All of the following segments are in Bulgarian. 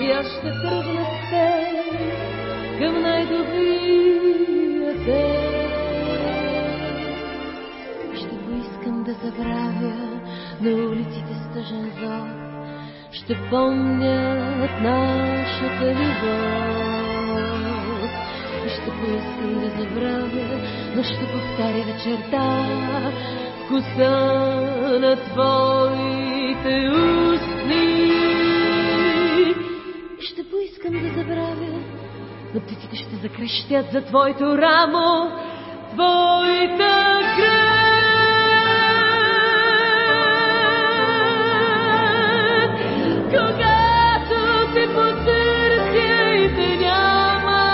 и аз ще тръгна с теб към най-добрия ден. Ще поискам да забравя на улиците с тъжен зор, ще помнят нашата любов. Ще поискам да забравя, но ще повтаря вечерта вкуса на твоите устни. Птиците ще закрещят за твоето рамо, твоята гръб. Когато те потърся и те няма,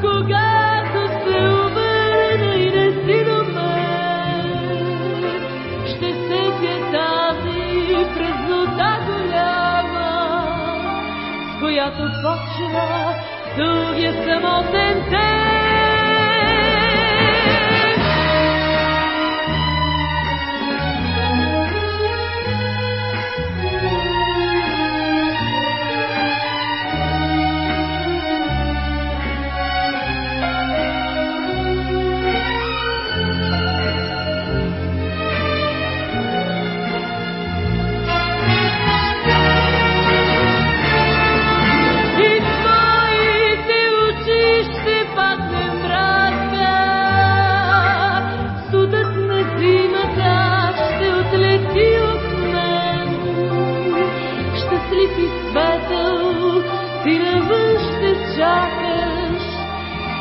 когато се обърна и не си до мен, ще сетя тази празнота която почва дългия самотен ден.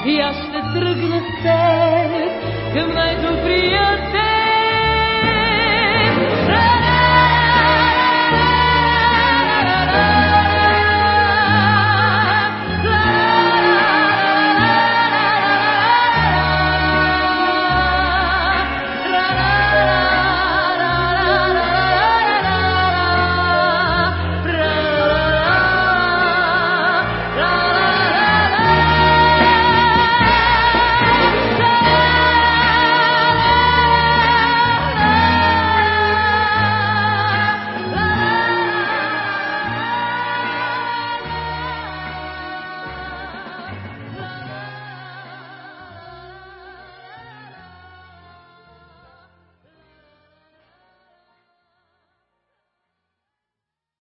И аз ще тръгна с теб към най-добрия